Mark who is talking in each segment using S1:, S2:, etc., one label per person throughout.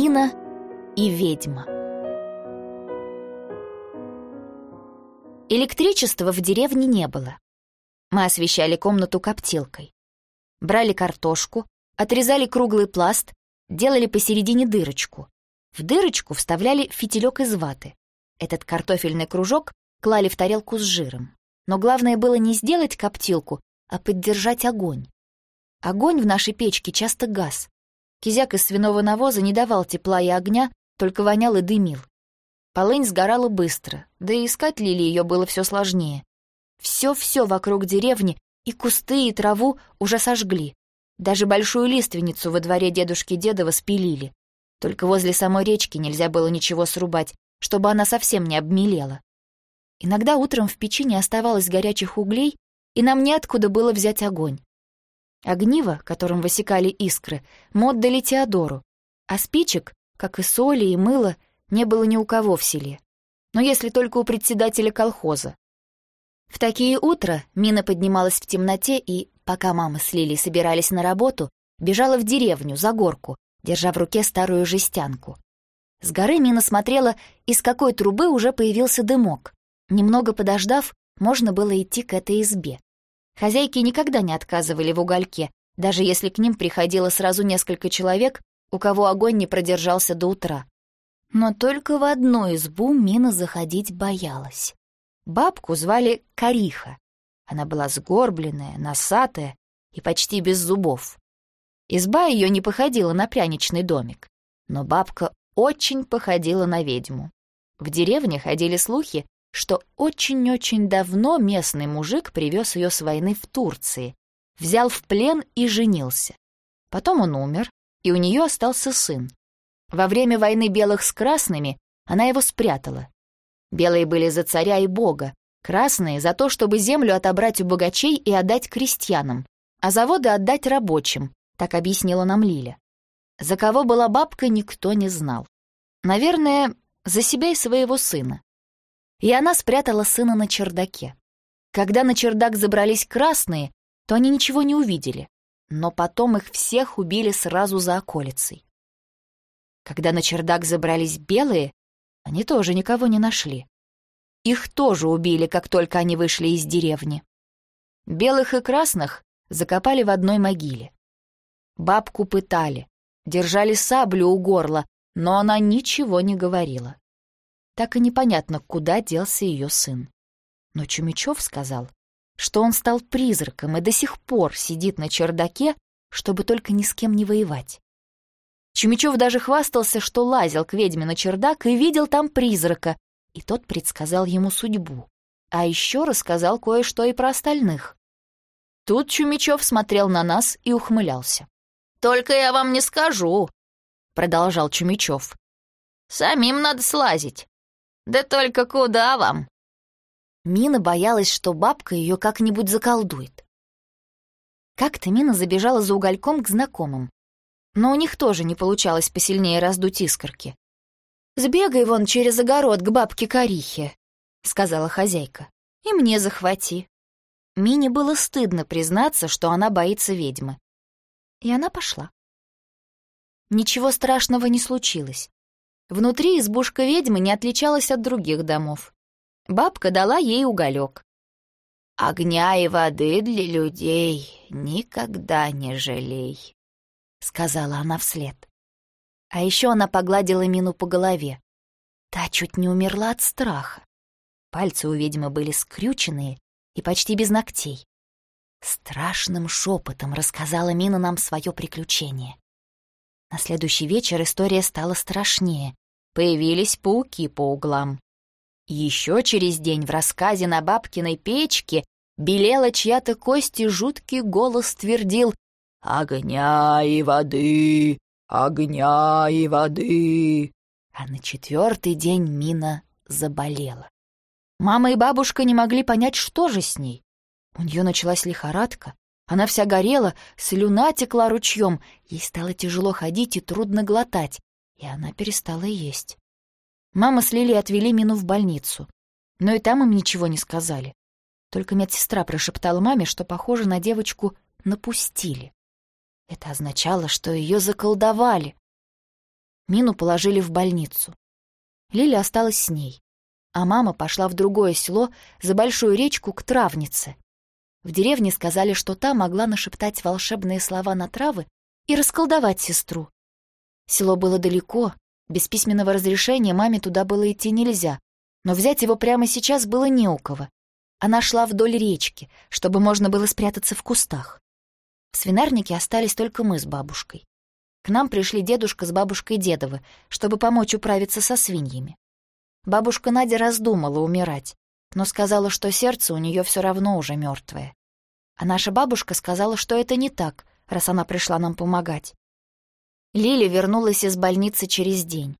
S1: Мина и ведьма. Электричества в деревне не было. Мы освещали комнату коптилкой. Брали картошку, отрезали круглый пласт, делали посередине дырочку. В дырочку вставляли фитилек из ваты. Этот картофельный кружок клали в тарелку с жиром. Но главное было не сделать коптилку, а поддержать огонь. Огонь в нашей печке часто газ. Кизяк из свиного навоза не давал тепла и огня, только вонял и дымил. Полынь сгорала быстро, да и искать Лили ее было все сложнее. Все-все вокруг деревни, и кусты, и траву уже сожгли. Даже большую лиственницу во дворе дедушки Дедова спилили. Только возле самой речки нельзя было ничего срубать, чтобы она совсем не обмелела. Иногда утром в печи не оставалось горячих углей, и нам неоткуда было взять огонь. Огниво, которым высекали искры, мы отдали Теодору, а спичек, как и соли и мыла, не было ни у кого в селе. Но если только у председателя колхоза. В такие утра Мина поднималась в темноте и, пока мама с Лилей собирались на работу, бежала в деревню, за горку, держа в руке старую жестянку. С горы Мина смотрела, из какой трубы уже появился дымок. Немного подождав, можно было идти к этой избе. Хозяйки никогда не отказывали в угольке, даже если к ним приходило сразу несколько человек, у кого огонь не продержался до утра. Но только в одну избу Мина заходить боялась. Бабку звали Кариха. Она была сгорбленная, носатая и почти без зубов. Изба ее не походила на пряничный домик, но бабка очень походила на ведьму. В деревне ходили слухи, что очень-очень давно местный мужик привез ее с войны в Турции, взял в плен и женился. Потом он умер, и у нее остался сын. Во время войны белых с красными она его спрятала. Белые были за царя и бога, красные — за то, чтобы землю отобрать у богачей и отдать крестьянам, а заводы отдать рабочим, так объяснила нам Лиля. За кого была бабка, никто не знал. Наверное, за себя и своего сына и она спрятала сына на чердаке. Когда на чердак забрались красные, то они ничего не увидели, но потом их всех убили сразу за околицей. Когда на чердак забрались белые, они тоже никого не нашли. Их тоже убили, как только они вышли из деревни. Белых и красных закопали в одной могиле. Бабку пытали, держали саблю у горла, но она ничего не говорила так и непонятно, куда делся ее сын. Но Чумичев сказал, что он стал призраком и до сих пор сидит на чердаке, чтобы только ни с кем не воевать. Чумичев даже хвастался, что лазил к ведьме на чердак и видел там призрака, и тот предсказал ему судьбу. А еще рассказал кое-что и про остальных. Тут Чумичев смотрел на нас и ухмылялся. «Только я вам не скажу», — продолжал Чумичев. «Самим надо слазить. Да только куда вам?» Мина боялась, что бабка ее как-нибудь заколдует. Как-то Мина забежала за угольком к знакомым. Но у них тоже не получалось посильнее раздуть искорки. «Сбегай вон через огород к бабке Корихе», — сказала хозяйка. «И мне захвати». Мине было стыдно признаться, что она боится ведьмы. И она пошла. Ничего страшного не случилось. Внутри избушка ведьмы не отличалась от других домов. Бабка дала ей уголек. «Огня и воды для людей никогда не жалей», — сказала она вслед. А еще она погладила Мину по голове. Та чуть не умерла от страха. Пальцы у ведьмы были скрюченные и почти без ногтей. Страшным шепотом рассказала Мина нам свое приключение. На следующий вечер история стала страшнее. Появились пауки по углам. Еще через день в рассказе на бабкиной печке белела чья-то кость и жуткий голос твердил «Огня и воды! Огня и воды!» А на четвертый день Мина заболела. Мама и бабушка не могли понять, что же с ней. У нее началась лихорадка, она вся горела, слюна текла ручьем, ей стало тяжело ходить и трудно глотать, и она перестала есть. Мама с Лилей отвели Мину в больницу, но и там им ничего не сказали. Только медсестра прошептала маме, что, похоже, на девочку напустили. Это означало, что ее заколдовали. Мину положили в больницу. Лиля осталась с ней, а мама пошла в другое село за большую речку к травнице. В деревне сказали, что та могла нашептать волшебные слова на травы и расколдовать сестру. Село было далеко, без письменного разрешения маме туда было идти нельзя, но взять его прямо сейчас было не у кого. Она шла вдоль речки, чтобы можно было спрятаться в кустах. В свинарнике остались только мы с бабушкой. К нам пришли дедушка с бабушкой Дедовы, чтобы помочь управиться со свиньями. Бабушка Надя раздумала умирать, но сказала, что сердце у нее все равно уже мертвое. А наша бабушка сказала, что это не так, раз она пришла нам помогать. Лили вернулась из больницы через день.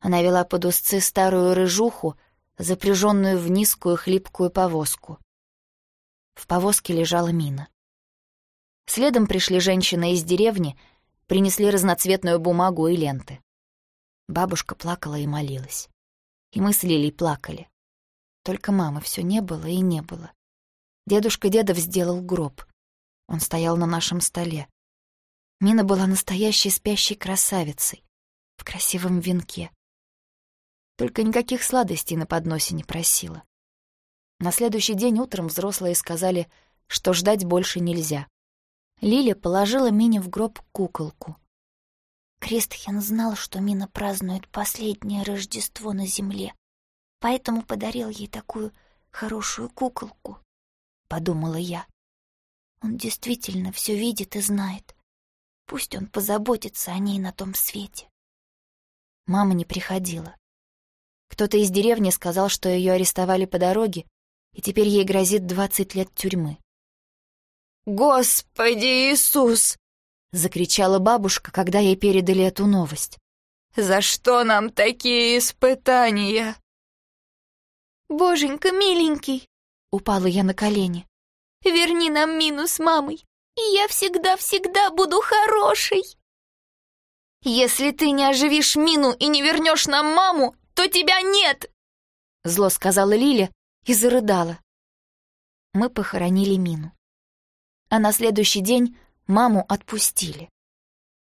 S1: Она вела под узцы старую рыжуху, запряженную в низкую хлипкую повозку. В повозке лежала мина. Следом пришли женщины из деревни, принесли разноцветную бумагу и ленты. Бабушка плакала и молилась. И мы с Лилей плакали. Только мамы все не было и не было. Дедушка Дедов сделал гроб. Он стоял на нашем столе. Мина была настоящей спящей красавицей в красивом венке. Только никаких сладостей на подносе не просила. На следующий день утром взрослые сказали, что ждать больше нельзя. Лиля положила Мине в гроб куколку.
S2: Крестхен знал, что Мина празднует последнее Рождество на земле, поэтому подарил ей такую хорошую куколку, — подумала я. Он действительно все видит и знает. Пусть он позаботится о ней на том свете.
S1: Мама не приходила. Кто-то из деревни сказал, что ее арестовали по дороге, и теперь ей грозит двадцать лет тюрьмы.
S3: «Господи Иисус!» — закричала бабушка, когда ей передали эту новость. «За что нам такие испытания?»
S2: «Боженька, миленький!» — упала я на колени. «Верни нам Мину с мамой, и я всегда-всегда буду хорошей!»
S3: «Если ты не оживишь Мину и не вернешь нам маму, то тебя нет!»
S1: Зло сказала Лиля и зарыдала. Мы похоронили Мину. А на следующий день маму отпустили.